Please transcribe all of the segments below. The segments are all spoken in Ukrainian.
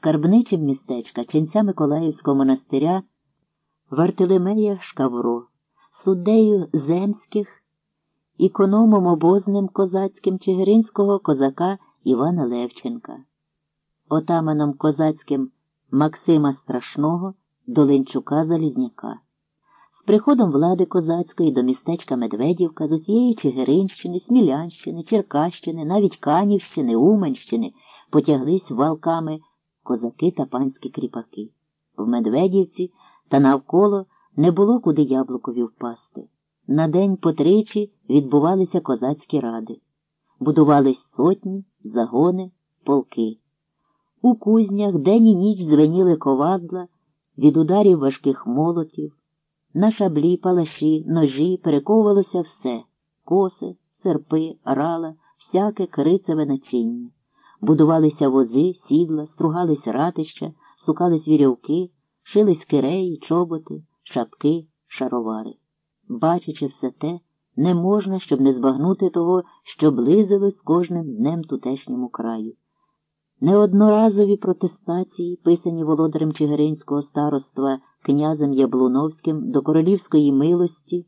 скарбничим містечка ченця Миколаївського монастиря Вартелемея Шкавро, суддею земських, ікономом обозним козацьким чигиринського козака Івана Левченка, отаманом козацьким Максима Страшного Долинчука Залізняка. З приходом влади козацької до містечка Медведівка з усієї Чигиринщини, Смілянщини, Черкащини, навіть Канівщини, Уманщини потяглись валками козаки та панські кріпаки. В Медведівці та навколо не було куди яблукові впасти. На день по тричі відбувалися козацькі ради. Будувались сотні, загони, полки. У кузнях день і ніч звеніли ковадла від ударів важких молотів. На шаблі, палаші, ножі перековувалося все коси, серпи, рала, всяке крицеве начиння. Будувалися вози, сідла, стругались ратища, сукались вірьовки, шились киреї, чоботи, шапки, шаровари. Бачачи все те, не можна, щоб не збагнути того, що близилось кожним днем тутешньому краю. Неодноразові протестації, писані володарем Чигиринського староства князем Яблуновським до королівської милості,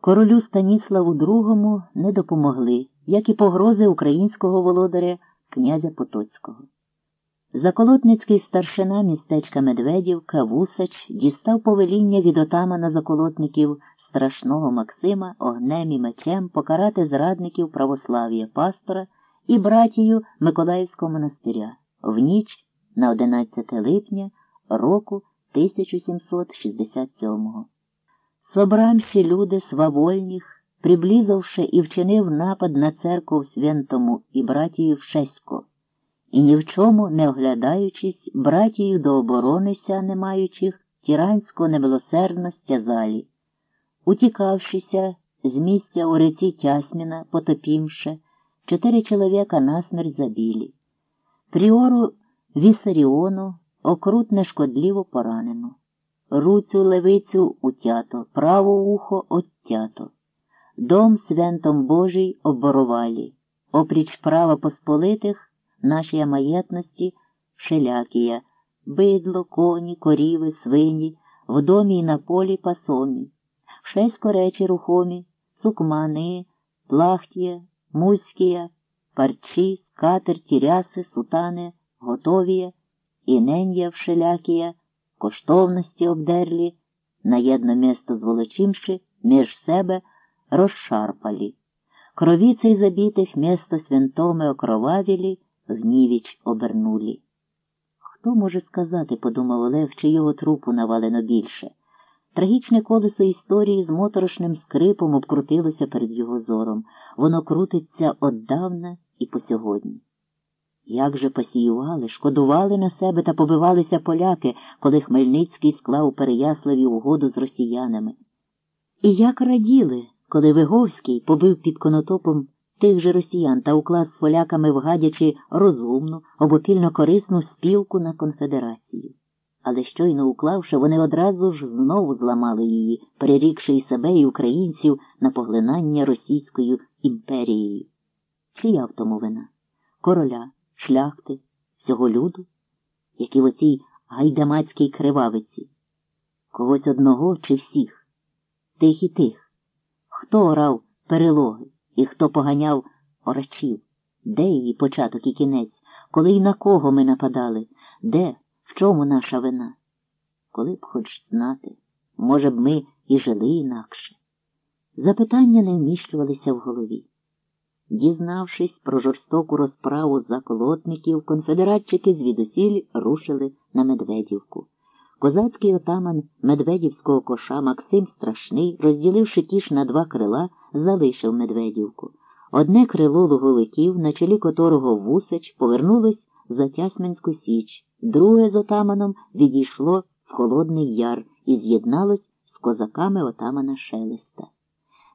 королю Станіславу II не допомогли, як і погрози українського володаря князя Потоцького. Заколотницький старшина містечка Медведівка Вусач дістав повеління від отамана заколотників страшного Максима огнем і мечем покарати зрадників православ'я пастора і братію Миколаївського монастиря в ніч на 11 липня року 1767-го. Собрамші люди свавольних, приблизавши і вчинив напад на церкву Святому і братію Вшесько, і ні в чому не оглядаючись, братію до оборони ся не маючих тиранського немилосердностя залі, утікавшися з місця у реці Тясміна, потопімше, чотири чоловіка насмерть забілі. Пріору Вісаріону окрутне шкодливо поранено. Руцю левицю утято, право ухо оттято. Дом святом Божий оборовалі, опріч права посполитих нашої маєтності шелякія, бидло, коні, коріви, свині, в домі і на полі пасомі, шесть речі рухомі, сукмани, плахтія, муськія, парчі, скатерті, ряси, сутани, готовія, інен'я вшелякія, коштовності обдерлі, на єдно місто зволочимши, між себе розшарпалі. Кровіцей забитих місто святоме окровавілі, гнівіч обернулі. Хто може сказати, подумав Олег, чи його трупу навалено більше. Трагічне колесо історії з моторошним скрипом обкрутилося перед його зором. Воно крутиться оддавна і по сьогодні. Як же посіювали, шкодували на себе та побивалися поляки, коли Хмельницький склав у Переяславі угоду з росіянами. І як раділи, коли Виговський побив під конотопом тих же росіян та уклав з поляками вгадячи розумну, обопільно корисну спілку на конфедерацію. Але щойно уклавши, вони одразу ж знову зламали її, перерікши і себе, і українців на поглинання Російською імперією. Чия в тому вина? Короля, шляхти, всього люду, які в оцій гайдамацькій кривавиці, когось одного чи всіх, тих і тих, хто орав перелоги і хто поганяв орачів, де її початок і кінець, коли і на кого ми нападали, де, в чому наша вина? Коли б хоч знати, може б ми і жили інакше. Запитання не вміщувалися в голові. Дізнавшись про жорстоку розправу заколотників, конфедератчики звідусіль рушили на Медведівку. Козацький отаман Медведівського коша Максим Страшний, розділивши кіш на два крила, залишив Медведівку. Одне крило луговиків, на чолі котрого Вусач, повернулось за Тясменську Січ, друге з отаманом відійшло в Холодний Яр і з'єдналось з козаками отамана Шелеста.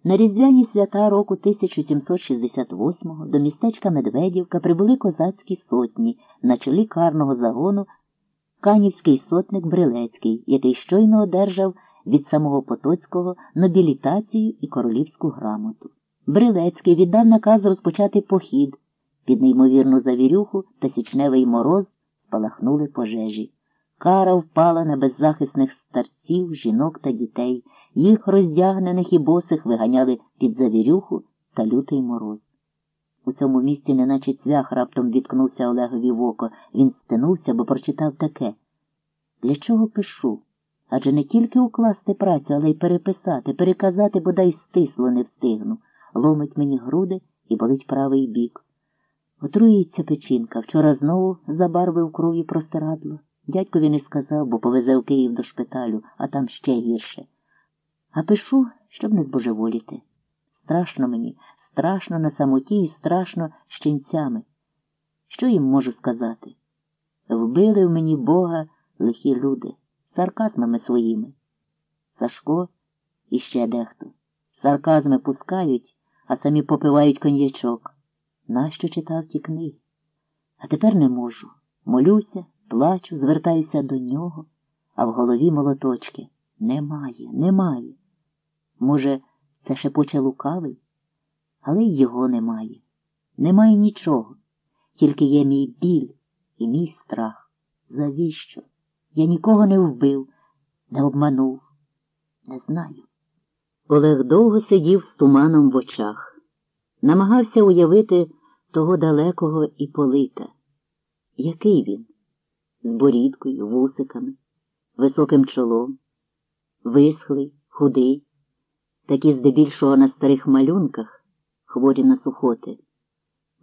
На різдвяні свята року 1768-го до містечка Медведівка прибули козацькі сотні на чолі карного загону канівський сотник Брилецький, який щойно одержав від самого Потоцького нобілітацію і королівську грамоту. Брилецький віддав наказ розпочати похід під неймовірну завірюху та січневий мороз спалахнули пожежі. Кара впала на беззахисних старців, жінок та дітей. Їх роздягнених і босих виганяли під завірюху та лютий мороз. У цьому місці, неначе цвях раптом відкнувся Олегові в око. Він стинувся, бо прочитав таке. Для чого пишу? Адже не тільки укласти працю, але й переписати, переказати, бодай стисло не встигну. Ломить мені груди і болить правий бік. Отруїться печінка. Вчора знову забарвив крові простирадло. Дядькові не сказав, бо повезе в Київ до шпиталю, а там ще гірше. А пишу, щоб не збожеволіти. Страшно мені, страшно на самоті і страшно щенцями. Що їм можу сказати? Вбили в мені Бога лихі люди, сарказмами своїми. Сашко і ще дехто. Сарказми пускають, а самі попивають коньячок. Нащо читав ті книги? А тепер не можу. Молюся, плачу, звертаюся до нього, а в голові молоточки. Немає, немає. Може, це шепоче лукавий, але й його немає. Немає нічого, тільки є мій біль і мій страх. Завіщо? Я нікого не вбив, не обманув. Не знаю. Олег довго сидів з туманом в очах, намагався уявити того далекого і полита. Який він? З борідкою, вусиками, високим чолом, висхлий, худий, такі здебільшого на старих малюнках, хворі на сухоти.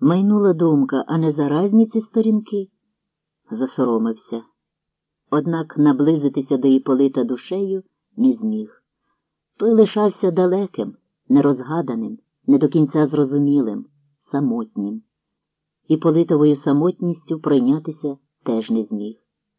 Майнула думка, а не заразні ці сторінки, засоромився. Однак наблизитися до Іполита душею не зміг. Той лишався далеким, нерозгаданим, не до кінця зрозумілим, самотнім. Іполитовою самотністю пройнятися теж не зміг.